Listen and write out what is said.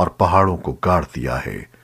और पहाड़ों को गाड़ दिया है।